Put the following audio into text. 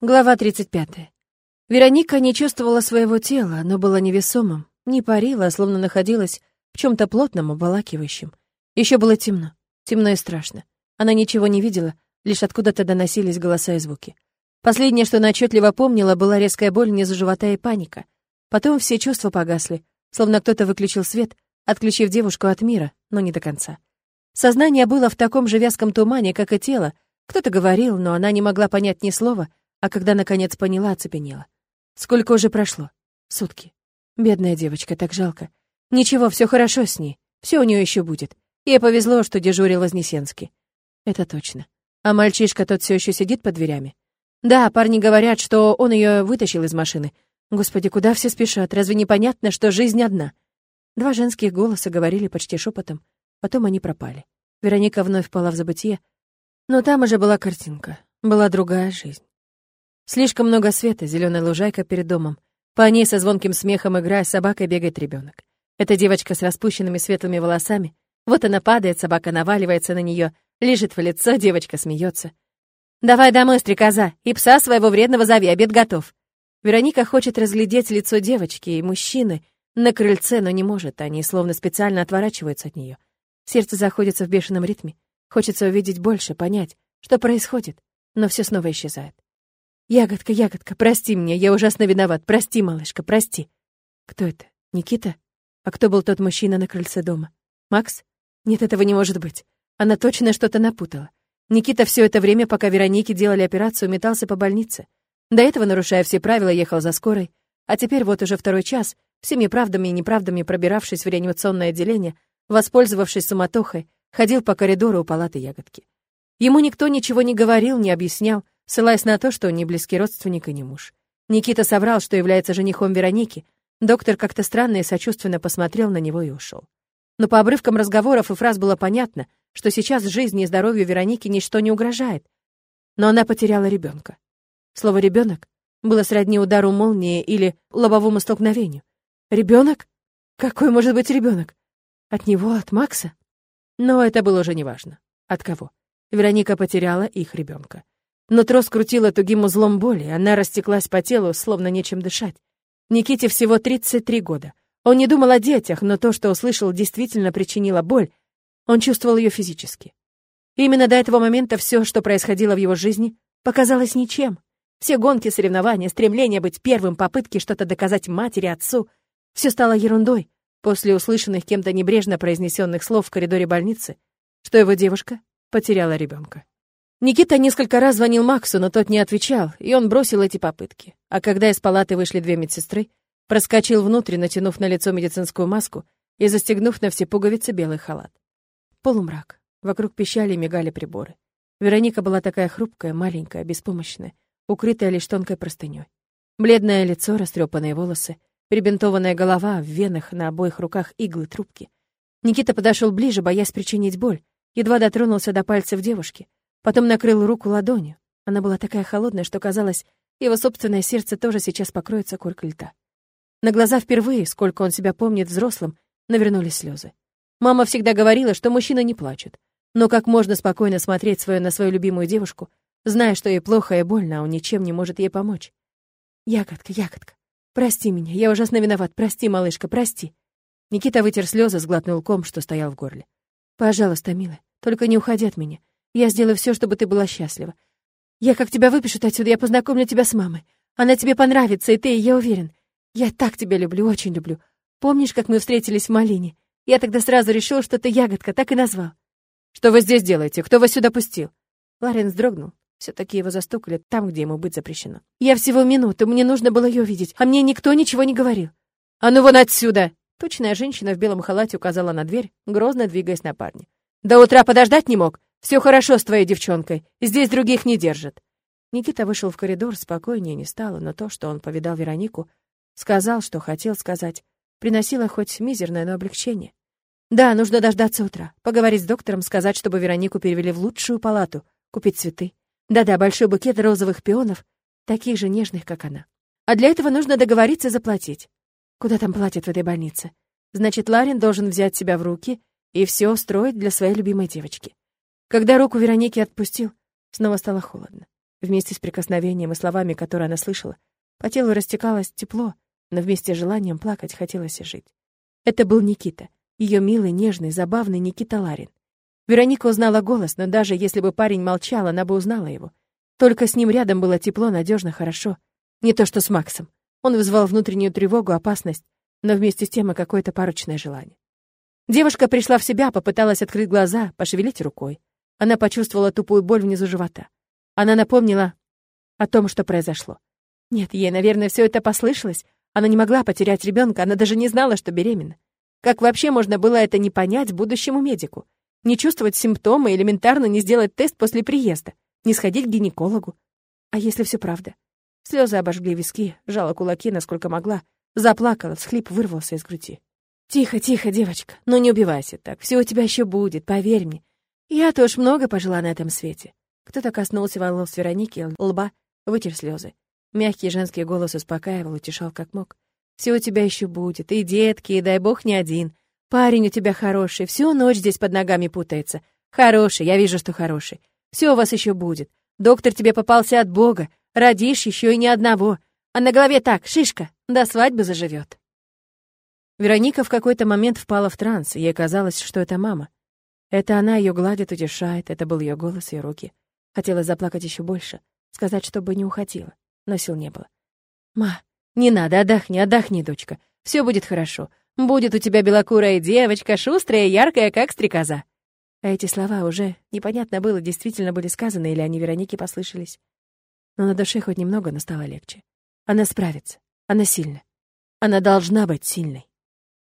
Глава 35. Вероника не чувствовала своего тела, но была невесомым, не парила, а словно находилась в чем то плотном, обволакивающем. Еще было темно, темно и страшно. Она ничего не видела, лишь откуда-то доносились голоса и звуки. Последнее, что она отчетливо помнила, была резкая боль внизу живота и паника. Потом все чувства погасли, словно кто-то выключил свет, отключив девушку от мира, но не до конца. Сознание было в таком же вязком тумане, как и тело. Кто-то говорил, но она не могла понять ни слова, а когда наконец поняла, оцепенела. Сколько уже прошло? Сутки. Бедная девочка, так жалко. Ничего, все хорошо с ней. Все у нее еще будет. Ей повезло, что дежурил Вознесенский. Это точно. А мальчишка тот все еще сидит под дверями. Да, парни говорят, что он ее вытащил из машины. Господи, куда все спешат? Разве непонятно, что жизнь одна? Два женских голоса говорили почти шепотом. Потом они пропали. Вероника вновь впала в забытье. Но там уже была картинка. Была другая жизнь. Слишком много света, зеленая лужайка перед домом. По ней со звонким смехом играя с собакой бегает ребенок. Эта девочка с распущенными светлыми волосами. Вот она падает, собака наваливается на нее, лежит в лицо, девочка смеется. «Давай домой, стрекоза, и пса своего вредного зови, обед готов». Вероника хочет разглядеть лицо девочки и мужчины на крыльце, но не может, они словно специально отворачиваются от нее. Сердце заходится в бешеном ритме. Хочется увидеть больше, понять, что происходит, но все снова исчезает. «Ягодка, ягодка, прости меня, я ужасно виноват. Прости, малышка, прости». «Кто это? Никита? А кто был тот мужчина на крыльце дома? Макс? Нет, этого не может быть. Она точно что-то напутала. Никита все это время, пока Веронике делали операцию, метался по больнице. До этого, нарушая все правила, ехал за скорой. А теперь вот уже второй час, всеми правдами и неправдами пробиравшись в реанимационное отделение, воспользовавшись суматохой, ходил по коридору у палаты ягодки. Ему никто ничего не говорил, не объяснял, ссылаясь на то, что он не близкий родственник и не муж. Никита соврал, что является женихом Вероники. Доктор как-то странно и сочувственно посмотрел на него и ушел. Но по обрывкам разговоров и фраз было понятно, что сейчас жизни и здоровью Вероники ничто не угрожает. Но она потеряла ребенка. Слово «ребенок» было сродни удару молнии или лобовому столкновению. Ребенок? Какой может быть ребенок? От него, от Макса? Но это было уже неважно. От кого? Вероника потеряла их ребенка. Нутро скрутило тугим узлом боли, она растеклась по телу, словно нечем дышать. Никите всего 33 года. Он не думал о детях, но то, что услышал, действительно причинило боль. Он чувствовал ее физически. Именно до этого момента все, что происходило в его жизни, показалось ничем. Все гонки, соревнования, стремление быть первым, попытки что-то доказать матери, отцу — все стало ерундой после услышанных кем-то небрежно произнесенных слов в коридоре больницы, что его девушка потеряла ребенка. Никита несколько раз звонил Максу, но тот не отвечал, и он бросил эти попытки. А когда из палаты вышли две медсестры, проскочил внутрь, натянув на лицо медицинскую маску и застегнув на все пуговицы белый халат. Полумрак. Вокруг пищали и мигали приборы. Вероника была такая хрупкая, маленькая, беспомощная, укрытая лишь тонкой простыней. Бледное лицо, растрепанные волосы, перебинтованная голова, в венах на обоих руках иглы трубки. Никита подошел ближе, боясь причинить боль, едва дотронулся до пальцев девушки — Потом накрыл руку ладонью. Она была такая холодная, что казалось, его собственное сердце тоже сейчас покроется коркой льда. На глаза впервые, сколько он себя помнит взрослым, навернулись слезы. Мама всегда говорила, что мужчина не плачет. Но как можно спокойно смотреть свою на свою любимую девушку, зная, что ей плохо и больно, а он ничем не может ей помочь? «Ягодка, ягодка, прости меня, я ужасно виноват, прости, малышка, прости». Никита вытер слезы, сглотнул ком, что стоял в горле. «Пожалуйста, милая, только не уходи от меня. Я сделаю все, чтобы ты была счастлива. Я как тебя выпишут отсюда, я познакомлю тебя с мамой. Она тебе понравится, и ты, я уверен. Я так тебя люблю, очень люблю. Помнишь, как мы встретились в Малине? Я тогда сразу решил, что ты ягодка, так и назвал. Что вы здесь делаете? Кто вас сюда пустил? Ларен вздрогнул. Все-таки его застукали там, где ему быть запрещено. Я всего минуту, мне нужно было ее видеть, а мне никто ничего не говорил. А ну вон отсюда! Точная женщина в белом халате указала на дверь, грозно двигаясь на парня. До утра подождать не мог? Все хорошо с твоей девчонкой. Здесь других не держат». Никита вышел в коридор, спокойнее не стало, но то, что он повидал Веронику, сказал, что хотел сказать, приносило хоть мизерное, но облегчение. Да, нужно дождаться утра, поговорить с доктором, сказать, чтобы Веронику перевели в лучшую палату, купить цветы. Да-да, большой букет розовых пионов, таких же нежных, как она. А для этого нужно договориться заплатить. Куда там платят в этой больнице? Значит, Ларин должен взять себя в руки и все устроить для своей любимой девочки. Когда руку Вероники отпустил, снова стало холодно. Вместе с прикосновением и словами, которые она слышала, по телу растекалось тепло, но вместе с желанием плакать хотелось и жить. Это был Никита, ее милый, нежный, забавный Никита Ларин. Вероника узнала голос, но даже если бы парень молчал, она бы узнала его. Только с ним рядом было тепло, надежно, хорошо. Не то что с Максом. Он вызвал внутреннюю тревогу, опасность, но вместе с тем и какое-то порочное желание. Девушка пришла в себя, попыталась открыть глаза, пошевелить рукой. Она почувствовала тупую боль внизу живота. Она напомнила о том, что произошло. Нет, ей, наверное, все это послышалось. Она не могла потерять ребенка, она даже не знала, что беременна. Как вообще можно было это не понять будущему медику? Не чувствовать симптомы, элементарно не сделать тест после приезда, не сходить к гинекологу? А если все правда? Слезы обожгли виски, жала кулаки, насколько могла, заплакала, всхлип вырвался из груди. «Тихо, тихо, девочка, ну не убивайся так, все у тебя еще будет, поверь мне. Я-то уж много пожила на этом свете». Кто-то коснулся волос Вероники, лба, вытер слезы. Мягкий женский голос успокаивал, утешал как мог. «Все у тебя еще будет, и детки, и дай бог не один. Парень у тебя хороший, всю ночь здесь под ногами путается. Хороший, я вижу, что хороший. Все у вас еще будет. Доктор тебе попался от Бога. Родишь еще и ни одного. А на голове так, шишка, до свадьбы заживет. Вероника в какой-то момент впала в транс, ей казалось, что это мама. Это она ее гладит, утешает, это был ее голос и руки. Хотела заплакать еще больше, сказать, чтобы не уходила, но сил не было. «Ма, не надо, отдохни, отдохни, дочка. Все будет хорошо. Будет у тебя белокурая девочка, шустрая, яркая, как стрекоза». А эти слова уже непонятно было, действительно были сказаны или они Веронике послышались. Но на душе хоть немного, но стало легче. Она справится. Она сильна. Она должна быть сильной.